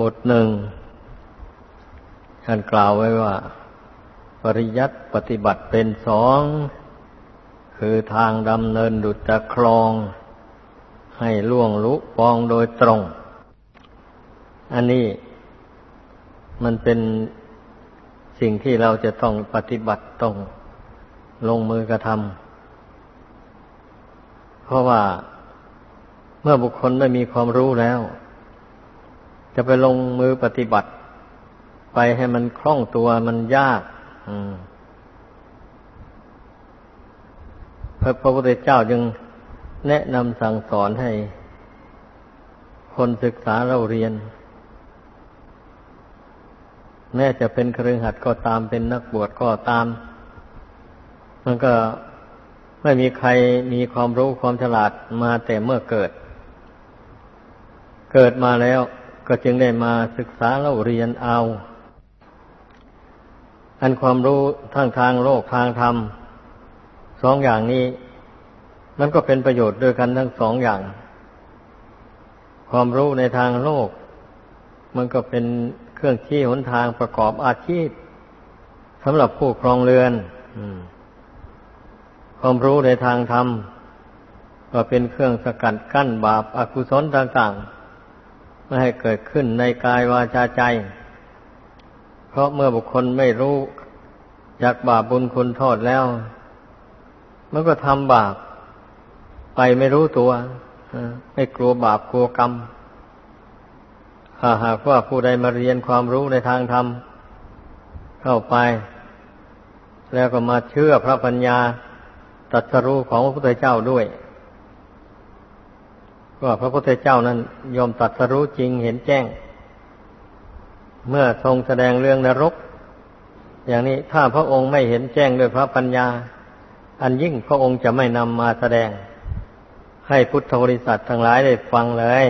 บทหนึ่ง ท่านกล่าวไว้ว่า ปริยัติปฏิบัติเป็นสอง คือทางดำเนินดุจคลอง ให้ล่วงลุปองโดยตรง อันนี้มันเป็นสิ่งที่เราจะต้องปฏิบัติต้องลงมือกระทำเพราะว่าเมื่อบุคคลได้มีความรู้แล้ว จะไปลงมือปฏิบัติ ไปให้มันคล่องตัวมันยากพระพุทธเจ้าจึงแนะนำสั่งสอนให้ คนศึกษาเราเรียน แม้จะเป็นครือขัดก็ตามเป็นนักบวชก็ตาม มันก็ไม่มีใครมีความรู้ความฉลาดมาแต่เมื่อเกิด เกิดมาแล้ว ก็จึงได้มาศึกษาเล่าเรียนเอา อันความรู้ทั้งทางโลกทางธรรมสองอย่างนี้ มันก็เป็นประโยชน์ด้วยกันทั้งสองอย่าง ความรู้ในทางโลก มันก็เป็นเครื่องชี้หนทางประกอบอาชีพสำหรับผู้ครองเรือนความรู้ในทางธรรมก็เป็นเครื่องสกัดกั้นบาปอากุศลต่าง ๆ ไม่ให้เกิดขึ้นในกายวาจาใจ เพราะเมื่อบุคคลไม่รู้จากบาปบุญคุณโทษแล้ว มันก็ทำบาป ไปไม่รู้ตัวไม่กลัวบาปกลัวกรรมถ้าหากว่าผู้ใดมาเรียนความรู้ในทางธรรมเข้าไป แล้วก็มาเชื่อพระปัญญาตรัสรู้ของพระพุทธเจ้าด้วย ว่าพระพุทธเจ้านั้นยอมตัดสรู้จริงเห็นแจ้ง เมื่อทรงแสดงเรื่องนรก อย่างนี้ถ้าพระองค์ไม่เห็นแจ้งด้วยพระปัญญา อันยิ่งพระองค์จะไม่นำมาแสดง ให้พุทธบริษัททั้งหลายได้ฟังเลย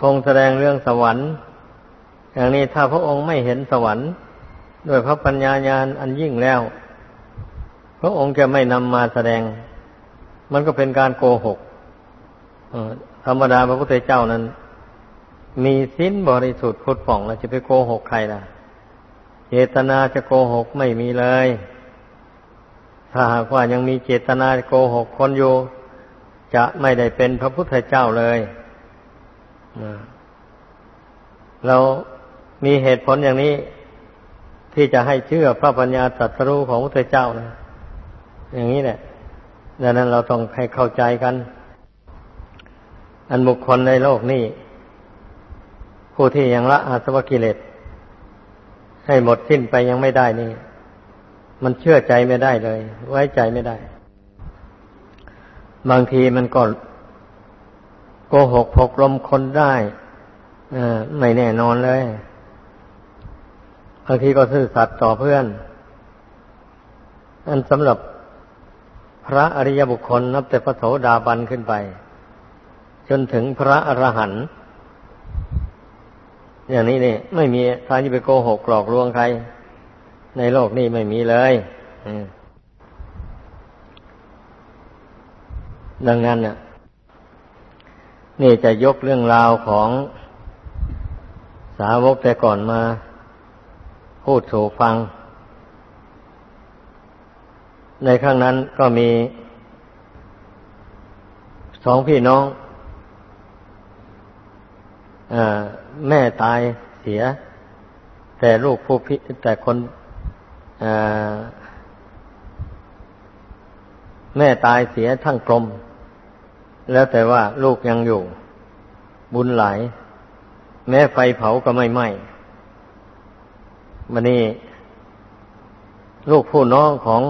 ทรงแสดงเรื่องสวรรค์ อย่างนี้ถ้าพระองค์ไม่เห็นสวรรค์ด้วยพระปัญญาญาณอันยิ่งแล้ว พระองค์จะไม่นำมาแสดง มันก็เป็นการโกหกธรรมดาพระพุทธเจ้านั้น มีสิ้นบริสุทธิ์พุทธป่องแล้วจะไปโกหกใครล่ะ เจตนาจะโกหกไม่มีเลย ถ้าหากว่ายังมีเจตนาโกหกคนอยู่ จะไม่ได้เป็นพระพุทธเจ้าเลยเรามีเหตุผลอย่างนี้ ที่จะให้เชื่อพระปัญญาตรัสรู้ของพระพุทธเจ้านะ อย่างนี้แหละ ดังนั้นเราต้องให้เข้าใจกัน อันบุคคลในโลกนี้ ผู้ที่ยังละอาสวะกิเลสให้หมดสิ้นไปยังไม่ได้นี่ มันเชื่อใจไม่ได้เลย ไว้ใจไม่ได้ บางทีมันก็โกหกพกลมคนได้ไม่แน่นอนเลยบางทีก็ซื่อสัตย์ต่อเพื่อน อันสำหรับ พระอริยบุคคลนับแต่พระโสดาบันขึ้นไป จนถึงพระอรหันต์อย่างนี้นี่ไม่มีทางที่ไปโกหกหลอกลวงใคร ในโลกนี้ไม่มีเลยดังนั้นน่ะ นี่จะยกเรื่องราวของสาวกแต่ก่อนมา พูดสู่ฟัง ในครั้งนั้นก็มีสองพี่น้องอแม่ตายเสีย แต่ลูกผู้พิแต่คนแม่ตายเสียทั้งกลม แล้วแต่ว่าลูกยังอยู่ บุญหลาย แม้ไฟเผาก็ไม่ไหม้มันนี่ลูกผู้น้องของ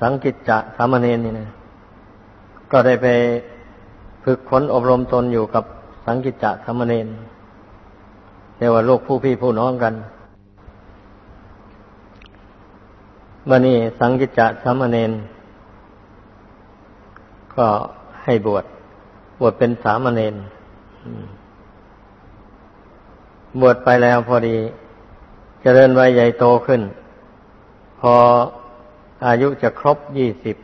สังกิจจะสามเณรนี่นะ ก็ได้ไปฝึกฝนอบรมตนอยู่กับสังกิจจะสามเณรเรียกว่าลูกผู้พี่ผู้น้องกันบันนี้สังกิจจะสามเณรก็ให้บวชบวชเป็นสามเณรบวชไปแล้วพอดีจเจริญวัยใหญ่โตขึ้น พอ อายุจะครบยี่สิบ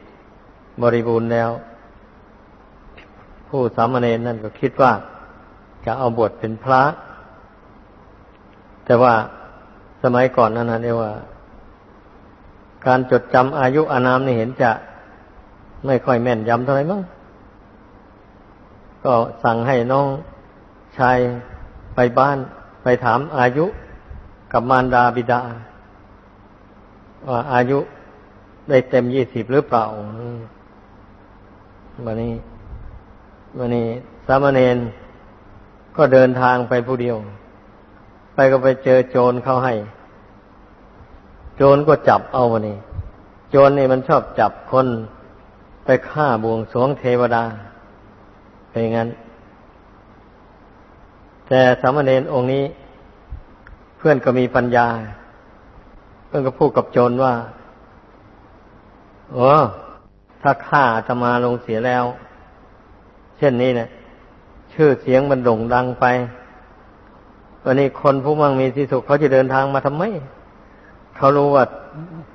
บริบูรณ์แล้ว ผู้สามเณรนั่นก็คิดว่าจะเอาบวชเป็นพระ แต่ว่าสมัยก่อนนั้นนะเรียกว่า การจดจำอายุอานามนี่เห็นจะไม่ค่อยแม่นยำเท่าไหร่มั้งก็สั่งให้น้องชายไปบ้านไปถามอายุกับมารดาบิดา ว่าอายุ ได้เต็มยี่สิบหรือเปล่าวันนี้วันนี้สามเณรก็เดินทางไปผู้เดียว ไปก็ไปเจอโจรเขาให้ โจรก็จับเอาวันนี้ โจรนี่มันชอบจับคนไปฆ่าบวงสวงเทวดาเป็นงั้น แต่สามเณรองค์นี้ เพื่อนก็มีปัญญา เพื่อนก็พูดกับโจรว่า โอ้ถ้าฆ่าจะมาลงเสียแล้ว เช่นนี้เนะชื่อเสียงมันโด่งดังไปวันนี้คนผู้มั่งมีที่สุขเขาจะเดินทางมาทำไม เขารู้ว่า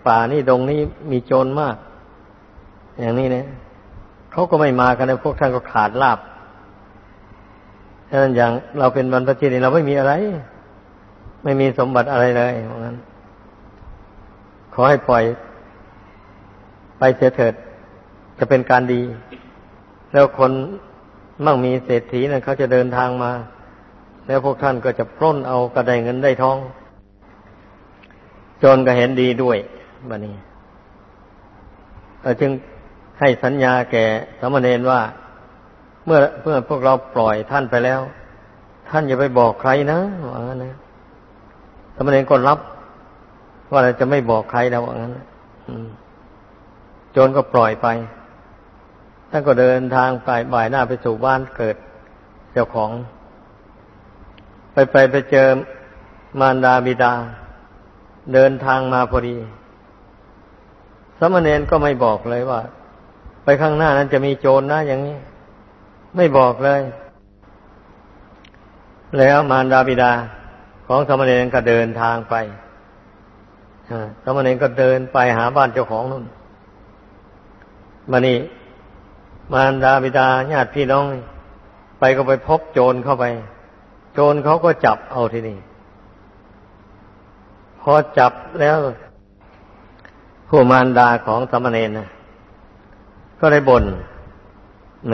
ป่านี่ดงนี้มีโจรมาก อย่างนี้เนี่ยเขาก็ไม่มากันนะพวกท่านก็ขาดลาบฉะนั้นอย่างเราเป็นบรรพชิตเราไม่มีอะไร ไม่มีสมบัติอะไรเลยเพราะงั้น ขอให้ปล่อย ไปเสียเถิด จะเป็นการดี แล้วคนมั่งมีเศรษฐีนะเขาจะเดินทางมา แล้วพวกท่านก็จะปล้นเอากระไดเงินได้ทองจนก็เห็นดีด้วยบันนี้จึงให้สัญญาแก่สมณเณรว่า เมื่อเมื่อพวกเราปล่อยท่านไปแล้ว ท่านอย่าไปบอกใครนะว่างั้นนะสมณเณรก็รับ ว่าเราจะไม่บอกใครแล้วว่างั้นโจนก็ปล่อยไปท่านก็เดินทางไปบ่ายหน้าไปสู่บ้านเกิดเจ้าของ ไปไปไปเจอมารดาบิดา เดินทางมาพอดี สมณเณรก็ไม่บอกเลยว่า ไปข้างหน้านั้นจะมีโจรนะอย่างนี้ ไม่บอกเลย แล้วมารดาบิดาของสมณเณรก็เดินทางไปสมณเณรก็เดินไปหาบ้านเจ้าของนู่น มานี่มารดาบิดาญาติพี่น้อง ไปก็ไปพบโจรเข้าไป โจรเขาก็จับเอาที่นี่ พอจับแล้ว ผู้มารดาของสมณเณรนะก็ได้บ่นแหม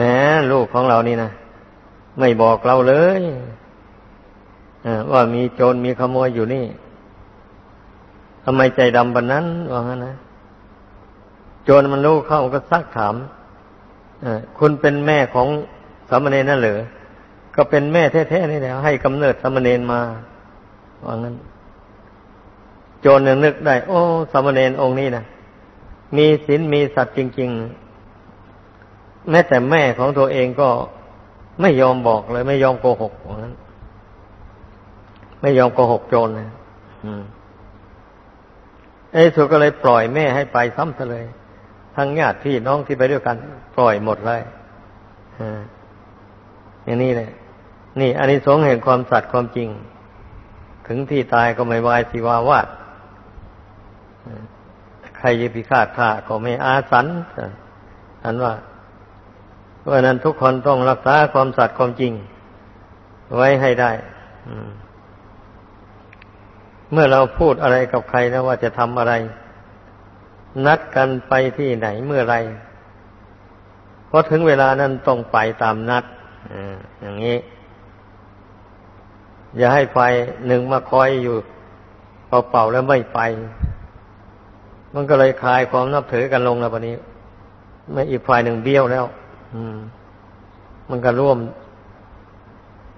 ลูกของเรานี่นะไม่บอกเราเลยว่ามีโจรมีขโมยอยู่นี่ทำไมใจดำบันนั้นว่างั้นนะ โจรมันรู้เข้าก็ซักถามคุณเป็นแม่ของสามเณรนั่นเหรอ ก็เป็นแม่แท้ๆนี่แหละให้กำเนิดสามเณรมาว่างั้น โจรยังนึกได้ โอ้สามเณรองค์นี้นะมีศีลมีสัตว์จริง ๆ แม้แต่แม่ของตัวเองก็ไม่ยอมบอกเลย ไม่ยอมโกหกว่างั้น ไม่ยอมโกหกโจรนะอืมไอ้สุก็เลยปล่อยแม่ให้ไปซ้ำซะเลย ทั้งญาติพี่น้องที่ไปด้วยกัน ปล่อยหมดเลยอย่างนี้เลยนี่อันนี้สงแห่งความสัตย์ความจริง ถึงที่ตายก็ไม่วายสิวาวาดใครจะพิฆาตข้าก็ไม่อาสันอันว่าเพราะนั้นทุกคนต้องรักษาความสัตย์ความจริง ไว้ให้ได้เมื่อเราพูดอะไรกับใครแล้วว่าจะทำอะไร นัดกันไปที่ไหนเมื่อไรพอถึงเวลานั้นต้องไปตามนัดอย่างนี้ อย่าให้ไฟหนึ่งมาคอยอยู่เป่าๆแล้วไม่ไป มันก็เลยคลายความนับถือกันลงแล้ววันนี้ไม่อีกฝ่ายหนึ่งเบี้ยวแล้ว อืม มันก็ร่วม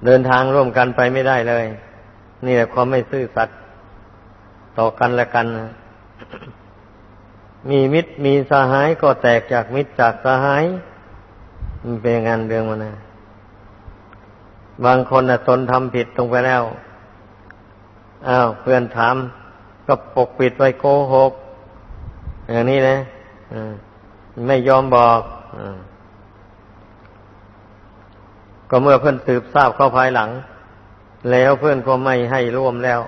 เดินทางร่วมกันไปไม่ได้เลย นี่แหละความไม่ซื่อสัตย์ต่อกันและกันนะ มีมิตรมีสหายก็แตกจากมิตรจากสหาย มันเป็นงานเรื่องมันนะบางคนนะตนทำผิดตรงไปแล้วอ้าวเพื่อนถามก็ปกปิดไว้โกหก อย่างนี้นะไม่ยอมบอกก็เมื่อเพื่อนสืบทราบเข้าภายหลัง แล้วเพื่อนก็ไม่ให้ร่วมแล้ว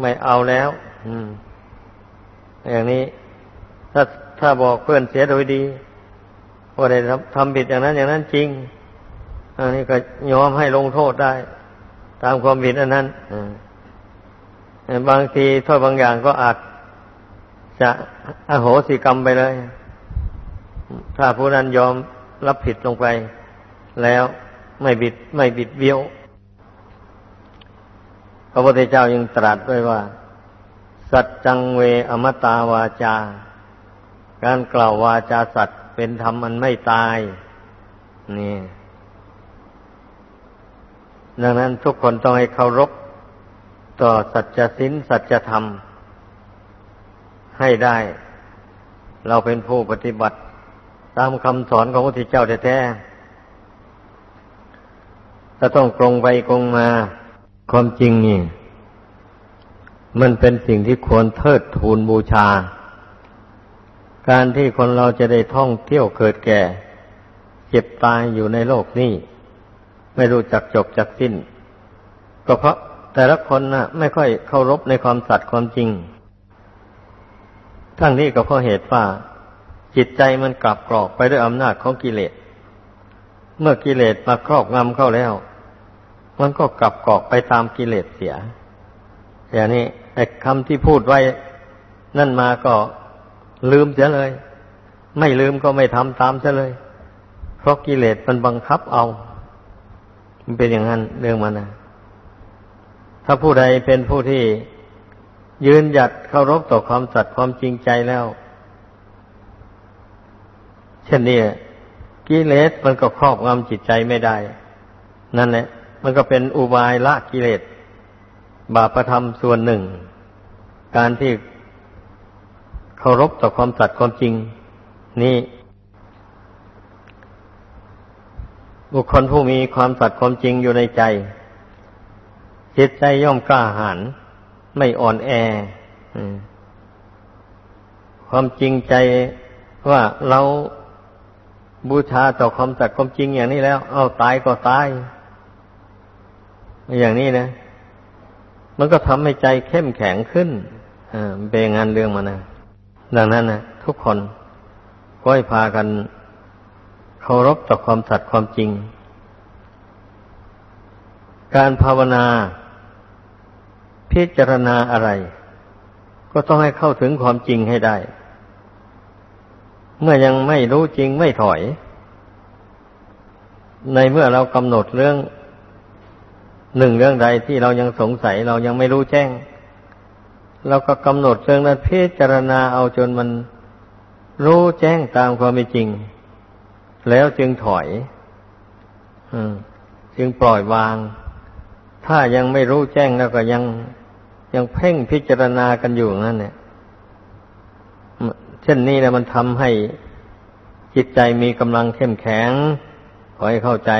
ไม่เอาแล้วออย่างนี้ ถ้าถ้าบอกเพื่อนเสียโดยดีว่าได้ทำผิดอย่างนั้นอย่างนั้นจริง อันนี้ก็ยอมให้ลงโทษได้ ตามความผิดอันนั้นบางทีโทษบางอย่างก็อาจจะอโหสิกรรมไปเลย ถ้าผู้นั้นยอมรับผิดลงไป แล้วไม่บิดไม่บิดเบี้ยวพระพุทธเจ้ายังตรัสไว้ว่า สัจจังเวอมตาวาจา การกล่าววาจาสัตว์เป็นธรรมมันไม่ตาย นี่ ดังนั้นทุกคนต้องให้เคารพต่อสัจสินสัจธรรม ให้ได้ เราเป็นผู้ปฏิบัติ ตามคำสอนของพระพุทธเจ้าแท้ๆถ้าต้องตรงไปตรงมา ความจริงนี่ มันเป็นสิ่งที่ควรเทิดทูนบูชา การที่คนเราจะได้ท่องเที่ยวเกิดแก่ เจ็บตายอยู่ในโลกนี้ ไม่รู้จักจบจักสิ้น ก็เพราะแต่ละคนนะ่ะ ไม่ค่อยเคารพในความสัตย์ความจริง ทั้งนี้ก็เพราะเหตุว่าจิตใจมันกลับกรอกไปด้วยอำนาจของกิเลส เมื่อกิเลสมาครอบงำเข้าแล้ว มันก็กลับกรอกไปตามกิเลสเสียอย่างนี้ไอ้คำที่พูดไว้ นั่นมาก็ ลืมเสียเลย ไม่ลืมก็ไม่ทำตามเสียเลย เพราะกิเลสมันบังคับเอา มันเป็นอย่างนั้นเรื่องมันนะถ้าผู้ใดเป็นผู้ที่ยืนหยัดเคารพต่อความสัตย์ความจริงใจแล้ว เช่นนี้กิเลสมันก็ครอบงำจิตใจไม่ได้ นั่นแหละ มันก็เป็นอุบายละกิเลส บาปธรรมส่วนหนึ่ง การที่ เคารพต่อความสัตย์ความจริง นี่บุคคลผู้มีความสัตย์ความจริงอยู่ในใจ จิตใจย่อมกล้าหาญไม่อ่อนแอความจริงใจว่าเราบูชาต่อความสัตย์ความจริงอย่างนี้แล้ว เอาตายก็ตาย อย่างนี้นะ มันก็ทำให้ใจเข้มแข็งขึ้นเบงานเรื่องมานะ ดังนั้นนะทุกคนก็ให้พากันเคารพต่อความสัตย์ความจริง การภาวนา พิจารณาอะไร ก็ต้องให้เข้าถึงความจริงให้ได้ เมื่อยังไม่รู้จริงไม่ถอย ในเมื่อเรากำหนดเรื่องหนึ่งเรื่องใดที่เรายังสงสัยเรายังไม่รู้แจ้ง เราก็กำหนดเรื่องนั้นพิจารณาเอาจนมันรู้แจ้งตามความเป็นจริง แล้วจึงถอยจึงปล่อยวาง ถ้ายังไม่รู้แจ้งแล้วก็ยังยังเพ่งพิจารณากันอยู่นั่นเนี่ยเช่นนี้นะมันทำให้จิตใจมีกำลังเข้มแข็ง ขอให้เข้าใจ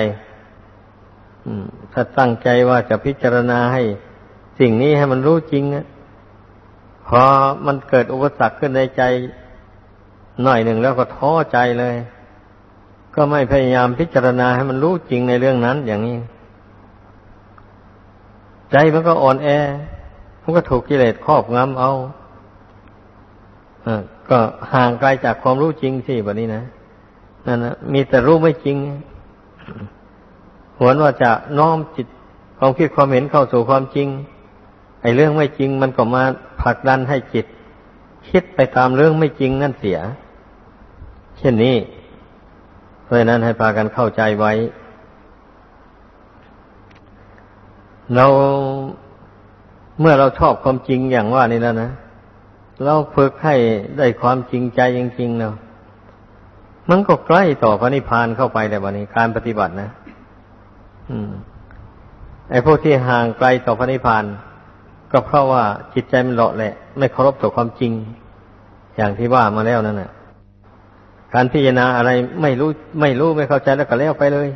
ถ้าตั้งใจว่าจะพิจารณาให้ สิ่งนี้ให้มันรู้จริง พอมันเกิดอุปสรรคขึ้นในใจหน่อยหนึ่งแล้วก็ท้อใจเลย ก็ไม่พยายามพิจารณาให้มันรู้จริงในเรื่องนั้นอย่างนี้ ใจมันก็อ่อนแอ มันก็ถูกกิเลสครอบงำเอาอก็ห่างไกลจากความรู้จริงสิแบบนี้นะนั่นนะมีแต่รู้ไม่จริงหวนว่าจะน้อมจิตความคิดความเห็นเข้าสู่ความจริง ไอ้เรื่องไม่จริงมันก็มาผลักดันให้จิต คิดไปตามเรื่องไม่จริงนั่นเสีย เช่นนี้ เพราะนั้นให้พากันเข้าใจไว้ เราเมื่อเราชอบความจริงอย่างว่านี่แล้วนะเราฝึกให้ได้ความจริงใจจริงๆเนาะมันก็ใกล้ต่อพระนิพพานเข้าไปแต่วันนี้การปฏิบัตินะ อืม ไอ้พวกที่ห่างไกลต่อพระนิพพาน ก็เพราะว่าจิตใจมันเลาะแหละ ไม่เคารพต่อความจริง อย่างที่ว่ามาแล้วนั่นแหละการพิจารณาอะไรไม่รู้ไม่รู้ไม่เข้าใจแล้วก็แล้วไปเลย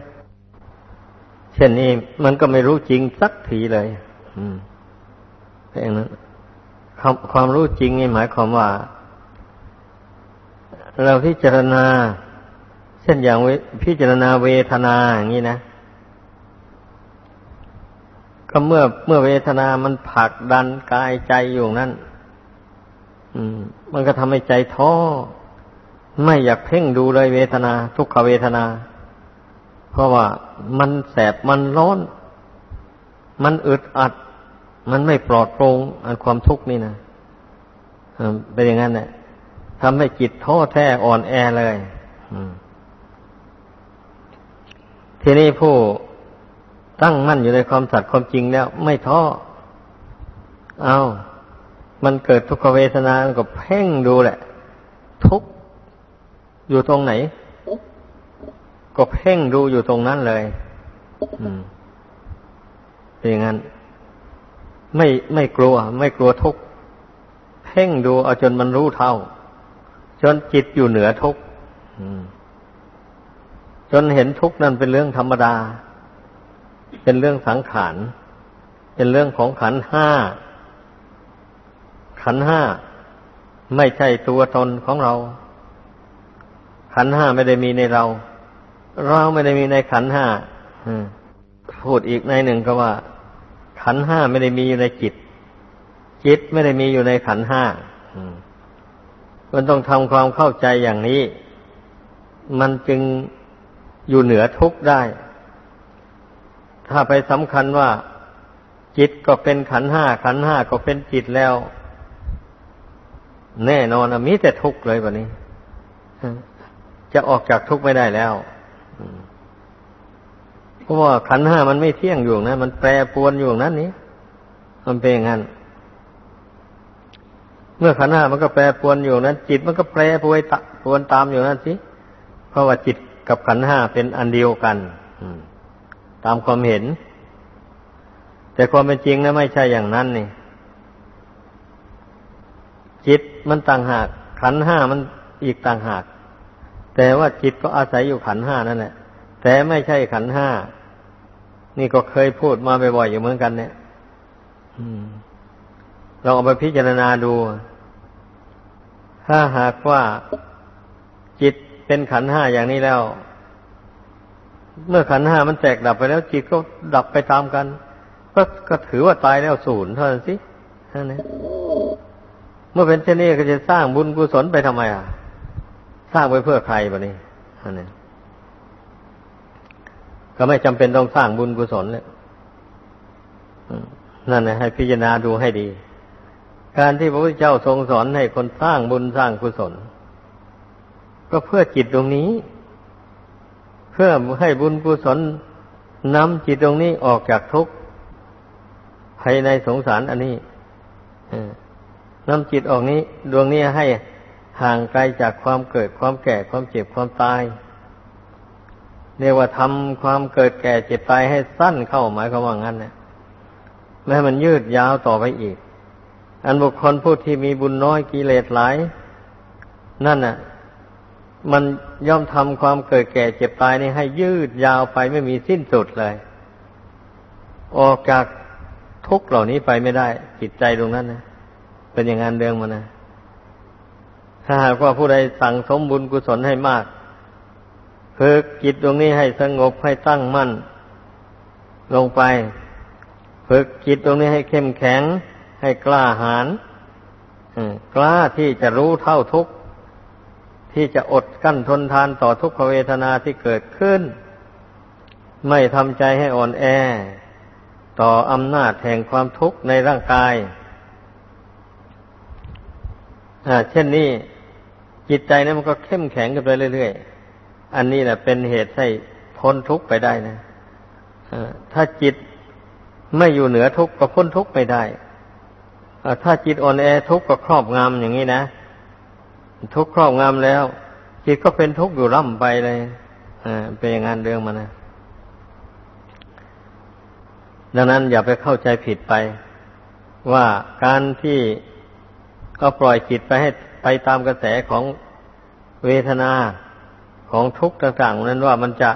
เช่นนี้มันก็ไม่รู้จริงสักทีเลย อืมอย่างนั้นความรู้จริงนี่หมายความว่า เราพิจารณา เช่นอย่างพิจารณาเวทนาอย่างนี้นะ ก็เมื่อเมื่อเวทนามันผลักดันกายใจอยู่นั้นมมันก็ทำให้ใจท้อ ไม่อยากเพ่งดูเลยเวทนา ทุกขเวทนา เพราะว่ามันแสบมันร้อน มันอึดอัด มันไม่ปลอดโปร่งอันความทุกข์นี่นะเป็นอย่างนั้นแหละทำให้จิตท้อแท้อ่อนแอเลยทีนี้ผู้ ตั้งมั่นอยู่ในความสัตย์ความจริงแล้ว ไม่ท้อ เอามันเกิดทุกขเวทนาก็เพ่งดูแหละ ทุกอยู่ตรงไหน ก็เพ่งดูอยู่ตรงนั้นเลย อืมเป็นอย่างนั้น ไม่ไม่กลัว ไม่กลัวทุกเพ่งดูเอาจนมันรู้เท่า จนจิตอยู่เหนือทุกจนเห็นทุกนั่นเป็นเรื่องธรรมดา เป็นเรื่องสังขาร เป็นเรื่องของขันห้า ขันห้าไม่ใช่ตัวตนของเรา ขันห้าไม่ได้มีในเรา เราไม่ได้มีในขันห้าพูดอีกในหนึ่งก็ว่า ขันห้าไม่ได้มีอยู่ในจิต จิตไม่ได้มีอยู่ในขันห้ามันต้องทำความเข้าใจอย่างนี้ มันจึงอยู่เหนือทุกข์ได้ ถ้าไปสำคัญว่า จิตก็เป็นขันห้าขันห้าก็เป็นจิตแล้ว แน่นอนมีแต่ทุกข์เลยแบบนี้ จะออกจากทุกข์ไม่ได้แล้วเพราะว่าขันห้ามันไม่เที่ยงอยู่นะ มันแปรปวนอยู่นั้นนี้มันเป็นอย่างนั้นเมื่อขันห้ามันก็แปรปวนอยู่นั้น จิตมันก็แปรปวนปวนตามอยู่นั้นสิเพราะว่าจิตกับขันห้าเป็นอันเดียวกัน ตามความเห็น แต่ความเป็นจริงนะไม่ใช่อย่างนั้นนี่ จิตมันต่างหาก ขันห้ามันอีกต่างหาก แต่ว่าจิตก็อาศัยอยู่ขันห้านั่นแหละแต่ไม่ใช่ขันห้า นี่ก็เคยพูดมาบ่อยๆอยู่เหมือนกันเนี่ยเราเอาไปพิจารณาดู ถ้าหากว่าจิตเป็นขันห้าอย่างนี้แล้ว เมื่อขันห้ามันแตกดับไปแล้วจิตก็ดับไปตามกัน ก็ก็ถือว่าตายแล้วศูนย์เท่านั้นสินั่นเองเมื่อเป็นเช่นนี้ก็จะสร้างบุญกุศลไปทำไมอะ สร้างไปเพื่อใครบะนี้อันนี้ก็ไม่จำเป็นต้องสร้างบุญกุศลเลยนั่นนะให้พิจารณาดูให้ดี การที่พระพุทธเจ้าทรงสอนให้คนสร้างบุญสร้างกุศล ก็เพื่อจิตตรงนี้ พื่อให้บุญกุศลนำจิตตรงนี้ออกจากทุกข์ภายในสงสารอันนี้นำจิตออกนี้ดวงนี้ให้ห่างไกลจากความเกิดความแก่ความเจ็บความตายเรียกว่าทำความเกิดแก่เจ็บตายให้สั้นเข้าหมายความว่างั้นนะไม่ให้มันยืดยาวต่อไปอีก อันบุคคลผู้ที่มีบุญน้อยกิเลสหลาย นั่นน่ะ มันย่อมทำความเกิดแก่เจ็บตายนี่ให้ยืดยาวไปไม่มีสิ้นสุดเลย ออกจากทุกเหล่านี้ไปไม่ได้ จิตใจตรงนั้นนะเป็นอย่างนั้นเรื่องมันนะถ้าหากว่าผู้ใดสั่งสมบุญกุศลให้มากฝึกจิตตรงนี้ให้สงบให้ตั้งมั่น ลงไปฝึกจิตตรงนี้ให้เข้มแข็ง ให้กล้าหาญกล้าที่จะรู้เท่าทุกข์ ที่จะอดกั้นทนทานต่อทุกขเวทนาที่เกิดขึ้น ไม่ทำใจให้อ่อนแอ ต่ออำนาจแห่งความทุกข์ในร่างกายเช่นนี้จิตใจนั้นมันก็เข้มแข็งกันไปเรื่อยๆ อันนี้แหละเป็นเหตุให้พ้นทุกข์ไปได้นะถ้าจิตไม่อยู่เหนือทุกข์ก็พ้นทุกข์ไม่ได้ถ้าจิตอ่อนแอทุกข์ก็ครอบงำอย่างนี้นะ ทุกข์ครอบงำแล้ว จิตก็เป็นทุกข์อยู่ร่ำไปเลยเป็นอย่างนั้นเรื่องมันนะดังนั้นอย่าไปเข้าใจผิดไป ว่าการที่ก็ปล่อยจิตไปให้ไปตามกระแสของเวทนาของทุกข์ต่างๆนั้นว่ามันจะ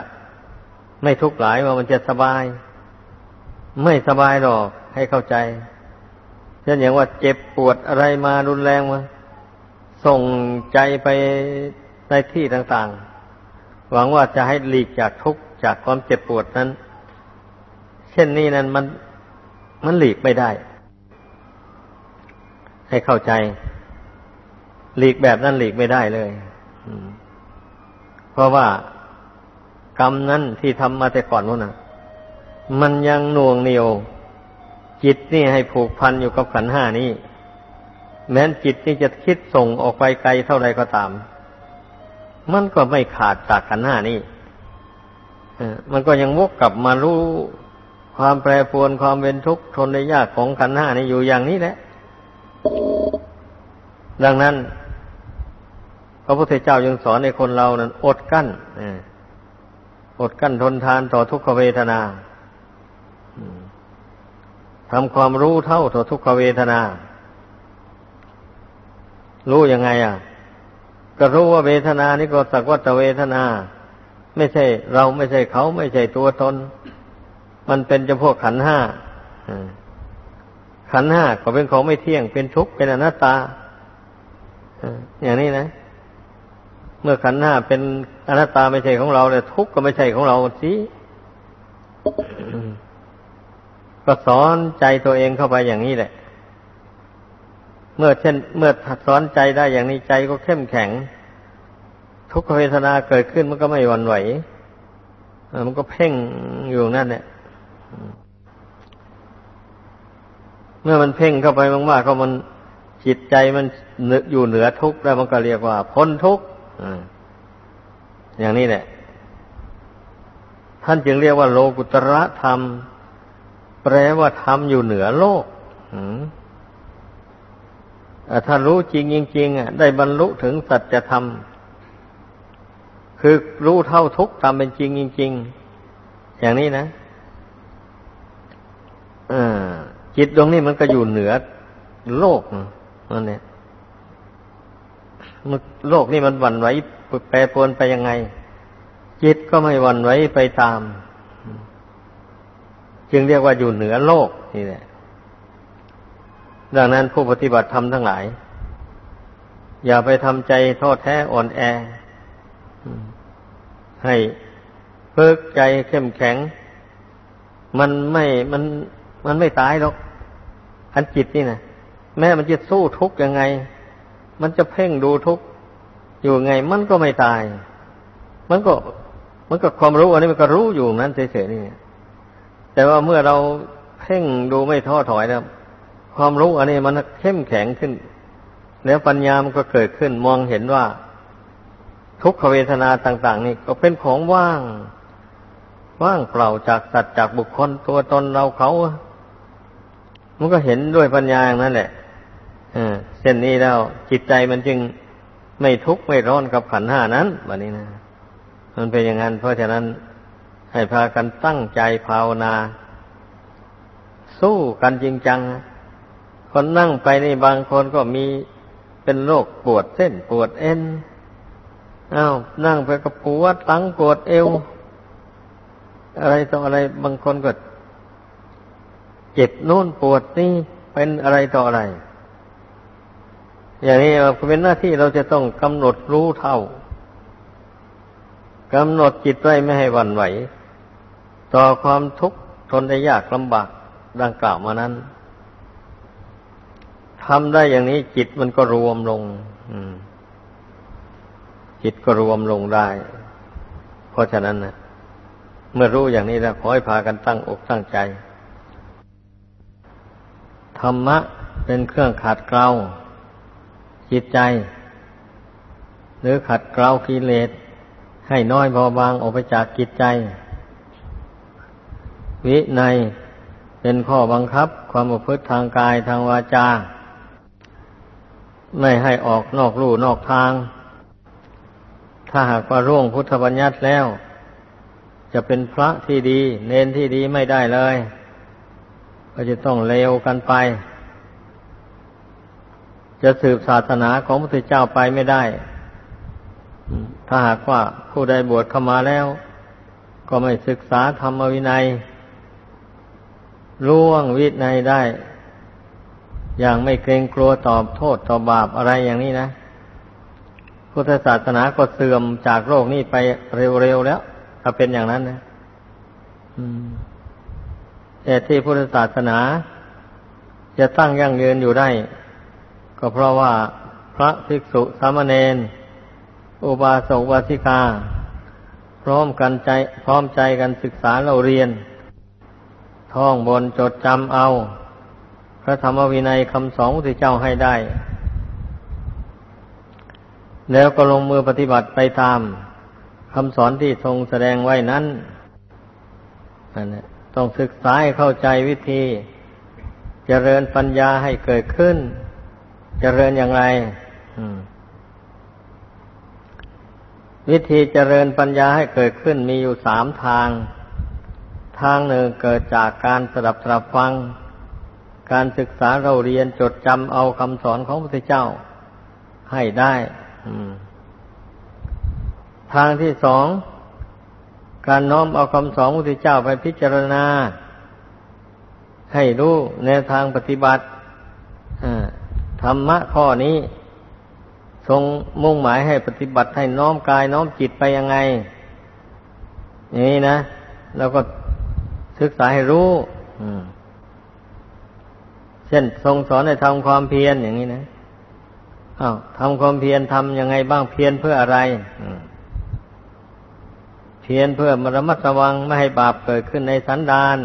ไม่ทุกข์หลายว่ามันจะสบาย ไม่สบายหรอกให้เข้าใจเช่นอย่างว่าเจ็บปวดอะไรมารุนแรงมา ส่งใจไปในที่ต่างๆ หวังว่าจะให้หลีกจากทุกข์จากความเจ็บปวดนั้น เช่นนี้นั้นมันมันหลีกไม่ได้ ให้เข้าใจ หลีกแบบนั้นหลีกไม่ได้เลยเพราะว่ากรรมนั้นที่ทำมาแต่ก่อนนู้นนะมันยังน่วงเหนียว จิตนี่ให้ผูกพันอยู่กับขันห้านี้ แม้นจิตนี่จะคิดส่งออกไปไกลเท่าไรก็ตาม มันก็ไม่ขาดจากขันห้านี้มันก็ยังวกกลับมารู้ความแปรปรวนความเป็นทุกข์ทนได้ยากของขันห้านี่อยู่อย่างนี้แหละ ดังนั้น พระพุทธเจ้ายังสอนในคนเรานั้น อดกั้นอดกั้นทนทานต่อทุกขเวทนาทำความรู้เท่าต่อทุกขเวทนา รู้ยังไงอะ ก็รู้ว่าเวทนานี่ก็สักวัตเวทนา ไม่ใช่ เราไม่ใช่เขาไม่ใช่ตัวตน มันเป็นจำพวกขันห้าขันห้าก็เป็นของไม่เที่ยงเป็นทุกข์เป็นอนัตตาอย่างนี้นะ เมื่อขันห้าเป็นอนัตตาไม่ใช่ของเราเลยทุกข์ก็ไม่ใช่ของเราสิก็สอนใจตัวเองเข้าไปอย่างนี้แหละ เมื่อเช่น เมื่อสอนใจได้อย่างนี้ใจก็เข้มแข็ง ทุกขเวทนาเกิดขึ้นมันก็ไม่หวั่นไหวมันก็เพ่งอยู่นั่นเนี่ยเมื่อมันเพ่งเข้าไปมากๆก็มันจิตใจมันอยู่เหนือทุกข์แล้วมันก็เรียกว่าพ้นทุกข์อย่างนี้แหละ ท่านจึงเรียกว่าโลกุตระธรรม แปลว่าทำอยู่เหนือโลก ถ้ารู้จริงจริงๆอะได้บรรลุถึงสัจธรรม คือรู้เท่าทุกตามเป็นจริงจริงๆอย่างนี้นะจิตดวงนี้มันก็อยู่เหนือโลกนั่นเนี่ยโลกนี่มันหวั่นไหวแปรปรวนไปยังไง จิตก็ไม่หวั่นไหวไปตาม จึงเรียกว่าอยู่เหนือโลกนี่แหละ ดังนั้นผู้ปฏิบัติธรรมทั้งหลาย อย่าไปทำใจท้อแท้อ่อนแอ ให้เพิกใจเข้มแข็ง มันไม่มันมันไม่ตายหรอก อันจิตนี่นะแม้มันจะสู้ทุกข์ยังไง มันจะเพ่งดูทุกข์อยู่ไง มันก็ไม่ตาย มันก็ มันก็ความรู้อันนี้มันก็รู้อยู่นั้นเฉยๆนี่แต่ว่าเมื่อเราเพ่งดูไม่ท้อถอยแล้ว ความรู้อันนี้มันเข้มแข็งขึ้น แล้วปัญญามันก็เกิดขึ้นมองเห็นว่า ทุกขเวทนาต่าง ๆ นี่ก็เป็นของว่าง ว่างเปล่าจากสัตว์จากบุคคลตัวตนเราเขามันก็เห็นด้วยปัญญาอย่างนั้นแหละเส้นนี้แล้วจิตใจมันจึงไม่ทุกข์ไม่ร้อนกับขันห้านั้นแบบนี้นะ มันเป็นอย่างนั้น เพราะฉะนั้นให้พากันตั้งใจภาวนา สู้กันจริงจัง คนนั่งไปนี่บางคนก็มีเป็นโรคปวดเส้นปวดเอ็นอา้าวนั่งไปก็ปวดหลังปวดเอว อะไรต่ออะไรบางคนก็เจ็บโน่นปวดนี่เป็นอะไรต่ออะไร อย่างนี้เป็นหน้าที่เราจะต้องกำหนดรู้เท่ากำหนดจิตไว้ไม่ให้หวั่นไหว ต่อความทุกข์ทนได้ยากลำบากดังกล่าวมานั้น ทำได้อย่างนี้จิตมันก็รวมลงจิตก็รวมลงได้ เพราะฉะนั้นนะเมื่อรู้อย่างนี้แล้วขอให้พากันตั้งอกตั้งใจ ธรรมะเป็นเครื่องขัดเกลาจิตใจ หรือขัดเกลากิเลสให้น้อยเบาบางออกไปจากจิตใจ วิในเป็นข้อบังคับความประพฤติทางกายทางวาจา ไม่ให้ออกนอกลู่นอกทาง ถ้าหากว่าร่วงพุทธบัญญัติแล้ว จะเป็นพระที่ดี เน้นที่ดีไม่ได้เลย ก็จะต้องเลวกันไป จะสืบศาสนาของพระพุทธเจ้าไปไม่ได้ ถ้าหากว่าผู้ใดบวชเข้ามาแล้ว ก็ไม่ศึกษาธรรมวินัยล่วงวินัยได้ อย่างไม่เกรงกลัวตอบโทษต่อบาปอะไรอย่างนี้นะ พุทธศาสนาก็เสื่อมจากโลกนี้ไปเร็วๆแล้ว ถ้าเป็นอย่างนั้นนะแต่ที่พุทธศาสนา จะตั้งยั่งยืนอยู่ได้ ก็เพราะว่าพระภิกษุสามเณรอุบาสกวาสิกา พร้อมกันใจ พร้อมใจกันศึกษาเราเรียน ท่องบนจดจำเอา พระธรรมวินัยคำสอนที่เจ้าให้ได้ แล้วก็ลงมือปฏิบัติไปตามคำสอนที่ทรงแสดงไว้นั้นต้องศึกษาให้เข้าใจวิธี เจริญปัญญาให้เกิดขึ้น เจริญอย่างไรวิธีเจริญปัญญาให้เกิดขึ้นมีอยู่สามทาง ทางหนึ่งเกิดจากการสดับสดับฟัง การศึกษาเราเรียนจดจำเอาคำสอนของพระพุทธเจ้าให้ได้ทางที่สองการน้อมเอาคำสอนพระพุทธเจ้าไปพิจารณา ให้รู้แนทางปฏิบัติธรรมะข้อนี้ทรงมุ่งหมายให้ปฏิบัติให้น้อมกายน้อมจิตไปยังไง อย่างนี้นะ แล้วก็ศึกษาให้รู้ ช่น ทรงสอนให้ทำความเพียรอย่างนี้นะอา้าวทำความเพียรทำยังไงบ้างเพียรเพื่ออะไรเพียรเพื่อมระมัดระวังไม่ให้บาปเกิดขึ้นในสันดาน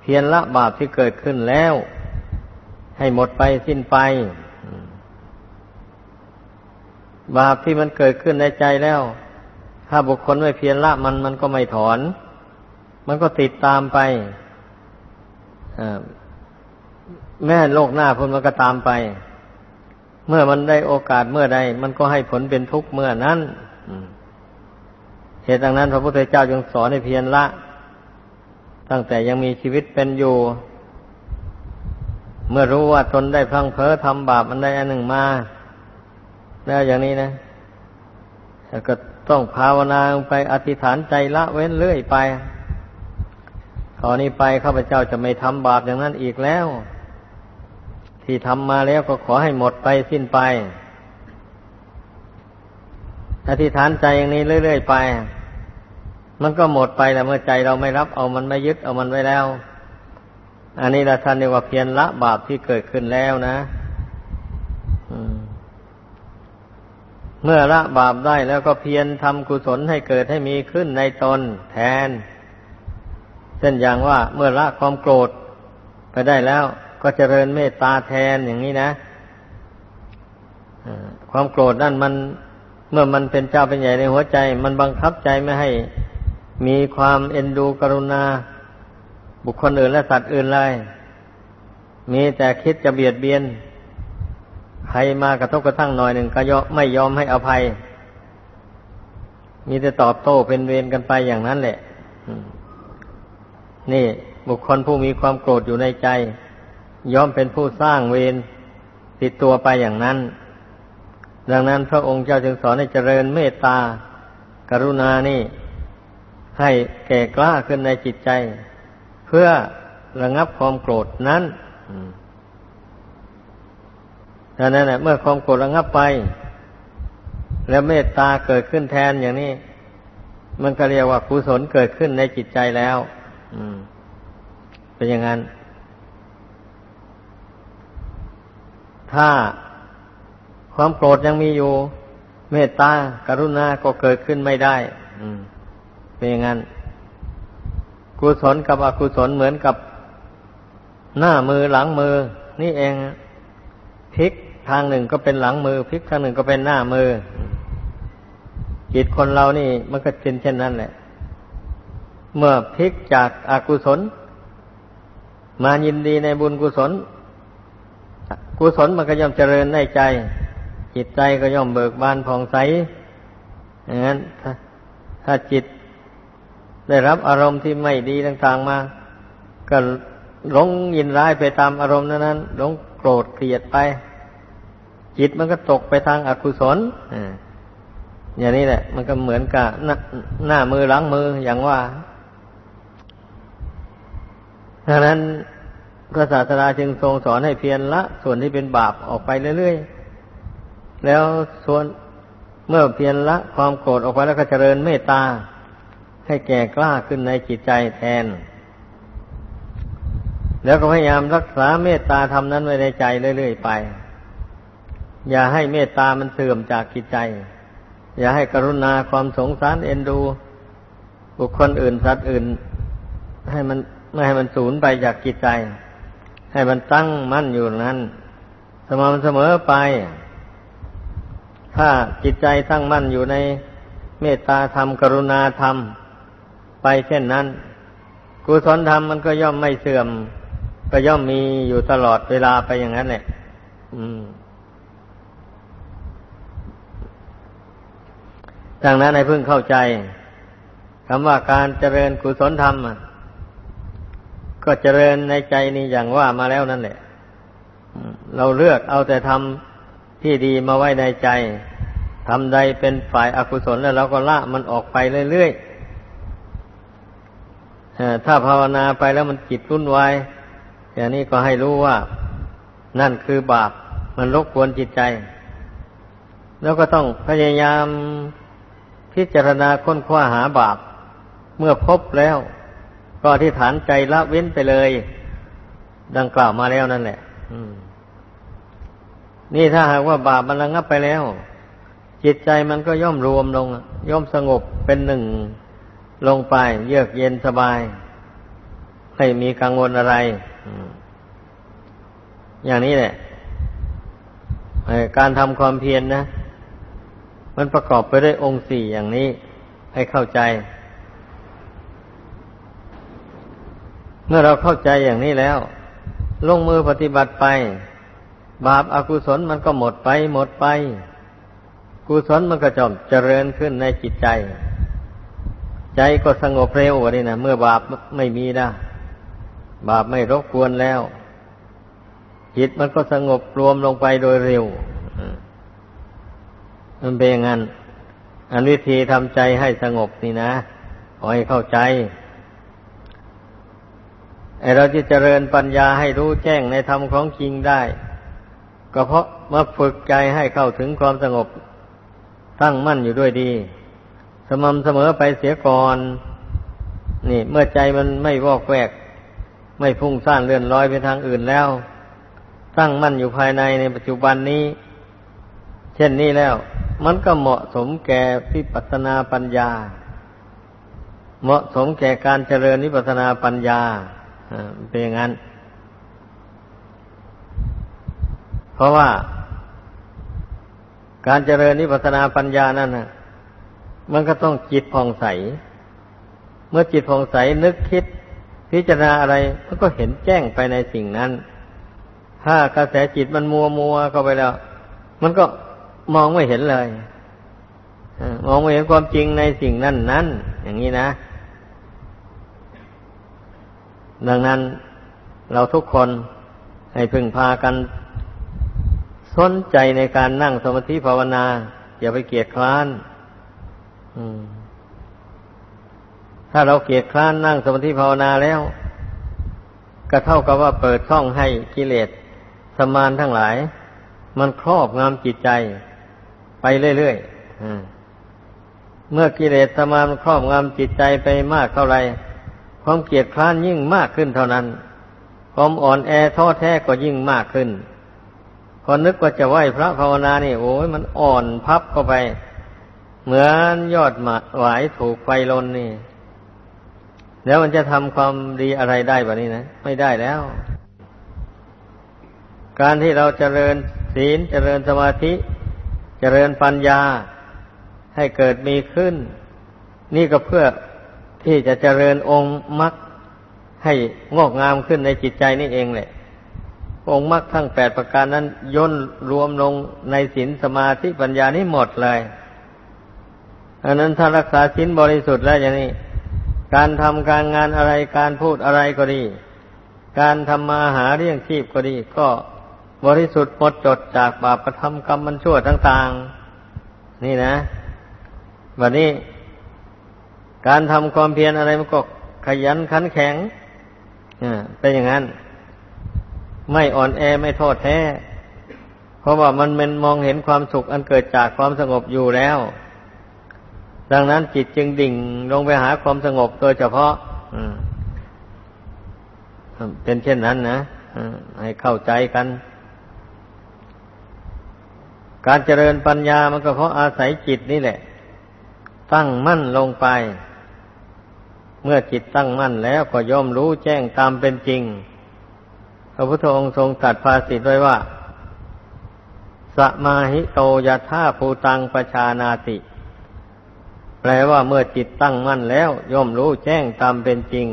เพียรละบาปที่เกิดขึ้นแล้ว ให้หมดไปสิ้นไป บาปที่มันเกิดขึ้นในใจแล้ว ถ้าบุคคลไม่เพียรละมันมันก็ไม่ถอน มันก็ติดตามไป แม่โลกหน้าพ้นมันก็ตามไป เมื่อมันได้โอกาสเมื่อใด มันก็ให้ผลเป็นทุกข์เมื่อนั้นเหตุดังนั้น พระพุทธเจ้าจึงสอนให้เพียรละ ตั้งแต่ยังมีชีวิตเป็นอยู่ เมื่อรู้ว่าตนได้พังเพ้อทำบาปอันใดอันหนึ่งมา แล้วอย่างนี้นะก็ต้องภาวนาไปอธิษฐานใจละเว้นเรื่อยไปตอนนี้ไปข้าพเจ้าจะไม่ทำบาปอย่างนั้นอีกแล้ว ที่ทำมาแล้วก็ขอให้หมดไปสิ้นไป อธิษฐานใจอย่างนี้เรื่อยๆไป มันก็หมดไปแล้วเมื่อใจเราไม่รับเอามันไม่ยึดเอามันไว้แล้ว อันนี้ละท่านเรียกว่าเพียรละบาปที่เกิดขึ้นแล้วนะเมื่อละบาปได้แล้วก็เพียรทำกุศลให้เกิดให้มีขึ้นในตนแทน เช่นอย่างว่าเมื่อละความโกรธไปได้แล้ว ก็เจริญเมตตาแทนอย่างนี้นะความโกรธนั่นมัน เมื่อมันเป็นเจ้าเป็นใหญ่ในหัวใจ มันบังคับใจไม่ให้มีความเอ็นดูกรุณา บุคคลอื่นและสัตว์อื่นเลยมีแต่คิดจะเบียดเบียน ใครมากระทบกระทั่งหน่อยหนึ่งก็ยอไม่ยอมให้อภัย มีแต่ตอบโต้เป็นเวรกันไปอย่างนั้นแหละ นี่บุคคลผู้มีความโกรธอยู่ในใจ ยอมเป็นผู้สร้างเวรติดตัวไปอย่างนั้น ดังนั้นพระองค์เจ้าจึงสอนให้เจริญเมตตา กรุณานี่ ให้แก่กล้าขึ้นในจิตใจ เพื่อระงับความโกรธนั้นดังนั้นเมื่อความโกรธระงับไป แล้วเมตตาเกิดขึ้นแทนอย่างนี้ มันก็เรียกว่ากุศลเกิดขึ้นในจิตใจแล้วเป็นอย่างนั้น ถ้าความโกรธยังมีอยู่ เมตตากรุณาก็เกิดขึ้นไม่ได้เป็นอย่างนั้นกุศลกับอกุศลเหมือนกับหน้ามือหลังมือ นี่เองพลิกทางหนึ่งก็เป็นหลังมือพลิกทางหนึ่งก็เป็นหน้ามือ จิตคนเรานี่ มันก็เป็นเช่นนั้นแหละ เมื่อพลิกจากอากุศล มายินดีในบุญกุศล กุศลมันก็ย่อมเจริญในใจ จิตใจก็ย่อมเบิกบานผ่องใสอย่างนั้นถ้าจิตได้รับอารมณ์ที่ไม่ดีต่างๆมา ก็หลงยินร้ายไปตามอารมณ์นั้นหลงโกรธเกลียดไป จิตมันก็ตกไปทางอกุศลอย่างนี้แหละ มันก็เหมือนกับหน้าหน้ามือหลังมืออย่างว่าดังนั้น พระศาสดาจึงทรงสอนให้เพียรละ ส่วนที่เป็นบาปออกไปเรื่อยๆ แล้วส่วนเมื่อเพียรละความโกรธออกไปแล้วก็เจริญเมตตา ให้แก่กล้าขึ้นในจิตใจแทน แล้วก็พยายามรักษาเมตตาธรรมนั้นไว้ในใจเรื่อยๆไป อย่าให้เมตตามันเสื่อมจากจิตใจ อย่าให้กรุณาความสงสารเอ็นดู บุคคลอื่นสัตว์อื่น ให้มันไม่ให้มันสูญไปจากจิตใจ ให้มันตั้งมั่นอยู่นั้น สม่ำเสมอไป ถ้าจิตใจตั้งมั่นอยู่ในเมตตาธรรม กรุณาธรรม ไปเช่นนั้น กุศลธรรมมันก็ย่อมไม่เสื่อม ก็ย่อมมีอยู่ตลอดเวลาไปอย่างนั้นแหละดังนั้นให้เพิ่งเข้าใจคำว่าการเจริญกุศลธรรม ก็เจริญในใจนี่อย่างว่ามาแล้วนั่นแหละ เราเลือกเอาแต่ทำที่ดีมาไว้ในใจทำใดเป็นฝ่ายอากุศลแล้วเราก็ละมันออกไปเรื่อยๆถ้าภาวนาไปแล้วมันจิตรุ่นวายอย่างนี้ก็ให้รู้ว่านั่นคือบาป มันรบกวนจิตใจ แล้วก็ต้องพยายามพิจารณาค้นคว้าหาบาป เมื่อพบแล้ว ก็อธิษฐานใจละเว้นไปเลย ดังกล่าวมาแล้วนั่นแหละนี่ถ้าหากว่าบาปมันระงับไปแล้ว จิตใจมันก็ย่อมรวมลง ย่อมสงบเป็นหนึ่งลงไป เยือกเย็นสบาย ไม่มีกังวลอะไรอย่างนี้แหละการทำความเพียรนนะ มันประกอบไปด้วยองค์สี่อย่างนี้ ให้เข้าใจ เมื่อเราเข้าใจอย่างนี้แล้ว ลงมือปฏิบัติไป บาปอากุศลมันก็หมดไปหมดไป กุศลมันก็จอมเจริญขึ้นในจิตใจ ใจก็สงบเร็วกว่านี้นะเมื่อบาปไม่มีนะบาปไม่รบกวนแล้ว จิตมันก็สงบรวมลงไปโดยเร็วมันเป็นอย่างนั้นอันวิธีทำใจให้สงบนี่นะขอให้เข้าใจ เราจะเจริญปัญญาให้รู้แจ้งในธรรมของจริงได้ ก็เพราะมาฝึกใจให้เข้าถึงความสงบ ตั้งมั่นอยู่ด้วยดี สม่ำเสมอไปเสียก่อน นี่ เมื่อใจมันไม่วอกแวก ไม่พุ่งซ่านเลื่อนลอยไปทางอื่นแล้ว ตั้งมั่นอยู่ภายในในปัจจุบันนี้ เช่นนี้แล้ว มันก็เหมาะสมแก่พิปัสนาปัญญา เหมาะสมแก่การเจริญนิพพานาปัญญา เป็นอย่างนั้น เพราะว่าการเจริญนิพพานาปัญญานั่นนะมันก็ต้องจิตผ่องใส เมื่อจิตผ่องใสนึกคิด พิจารณาอะไร มันก็เห็นแจ้งไปในสิ่งนั้น ถ้ากระแสจิตมันมัวมัวเข้าไปแล้ว มันก็มองไม่เห็นเลยมองไม่เห็นความจริงในสิ่งนั้นนั้นอย่างนี้นะ ดังนั้นเราทุกคนให้พึงพากัน สนใจในการนั่งสมาธิภาวนา อย่าไปเกียดคร้านถ้าเราเกียดคร้านนั่งสมาธิภาวนาแล้ว ก็เท่ากับว่าเปิดช่องให้กิเลสสมานทั้งหลาย มันครอบงำจิตใจ ไปเรื่อยๆเมื่อกิเลสสมานครอบงำจิตใจไปมากเท่าไหร่ ความเกียดคร้านยิ่งมากขึ้นเท่านั้น ความอ่อนแอท้อแท้ก็ยิ่งมากขึ้น พอนึกว่าจะไหวพระภาวนานี่ โอ้ยมันอ่อนพับเข้าไป เหมือนยอดหมาหวายถูกไฟลนนี่ แล้วมันจะทำความดีอะไรได้แบบนี้นะ ไม่ได้แล้ว การที่เราจเจริญศีลเจริญสมาธิเจริญปัญญาให้เกิดมีขึ้น นี่ก็เพื่อ ที่จะเจริญองค์มรรคให้งอกงามขึ้นในจิตใจนี่เองแหละ องค์มรรคทั้งแปดประการนั้นย่นรวมลงในศีลสมาธิปัญญานี่หมดเลยอันนั้นถ้ารักษาศีลบริสุทธิ์แล้วอย่างนี้ การทำการงานอะไรการพูดอะไรก็ดี การทำมาหาเรื่องชีพก็ดี ก็บริสุทธิ์หมดจดจากบาปกระทำกรรมมันชั่วต่าง ๆ นี่นะวันนี้ การทำความเพียรอะไรมันก็ขยันขันแข็งเป็นอย่างนั้น ไม่อ่อนแอไม่โทษแท้ เพราะว่ามันมันมองเห็นความสุขอันเกิดจากความสงบอยู่แล้ว ดังนั้นจิตจึงดิ่งลงไปหาความสงบโดยเฉพาะเป็นเช่นนั้นนะให้เข้าใจกัน การเจริญปัญญามันก็เพราะอาศัยจิตนี่แหละ ตั้งมั่นลงไป เมื่อจิตตั้งมั่นแล้วก็ย่อมรู้แจ้งตามเป็นจริง พระพุทธองค์ทรงตรัสภาษิตไว้ว่า สมาหิโตยถาภูตังปชานาติ แปลว่าเมื่อจิตตั้งมั่นแล้ว ย่อมรู้แจ้งตามเป็นจริง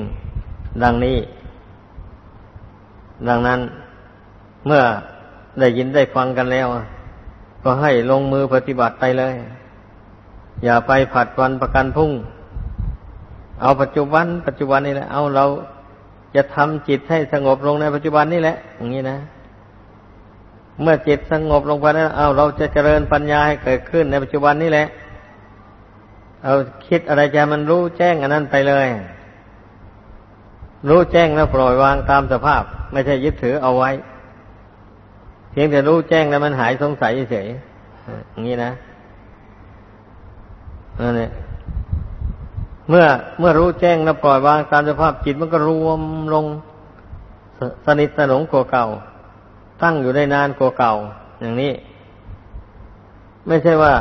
ดังนี้ ดังนั้น เมื่อได้ยินได้ฟังกันแล้ว ก็ให้ลงมือปฏิบัติไปเลย อย่าไปผัดวันประกันพรุ่ง เอาปัจจุบัน ปัจจุบันนี่แหละ เอาเราจะทำจิตให้สงบลงในปัจจุบันนี่แหละ อย่างนี้นะ เมื่อจิตสงบลงไปแล้วเอาเราจะเจริญปัญญาให้เกิดขึ้นในปัจจุบันนี่แหละ เอาคิดอะไรจะมันรู้แจ้งอันนั้นไปเลย รู้แจ้งแล้วปล่อยวางตามสภาพ ไม่ใช่ยึดถือเอาไว้ เพียงแต่รู้แจ้งแล้วมันหายสงสัยเฉยอย่างนี้นะนั่นแหละ เมื่อเมื่อรู้แจ้งแล้วปล่อยวางตามสภาพจิตมันก็รวมลงสนิทสนมกว่าเก่า ตั้งอยู่ได้นานกว่าเก่า อย่างนี้ ไม่ใช่ว่า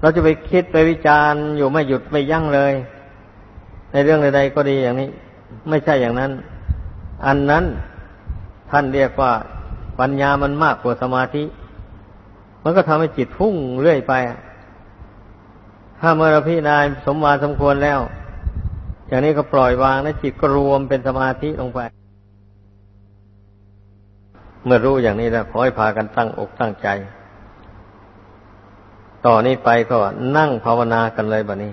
เราจะไปคิดไปวิจารณ์อยู่ไม่หยุดไม่ยั้งเลย ในเรื่องใดๆก็ดีอย่างนี้ ไม่ใช่อย่างนั้น อันนั้นท่านเรียกว่าปัญญามันมากกว่าสมาธิ มันก็ทำให้จิตพุ่งเรื่อยไป ถ้าเมื่อเราพิจารณาสมมาสมควรแล้วอย่างนี้ก็ปล่อยวางและจิตก็รวมเป็นสมาธิลงไป เมื่อรู้อย่างนี้แล้วขอให้พากันตั้งอกตั้งใจ ต่อนนี้ไปก็นั่งภาวนากันเลยแบบนี้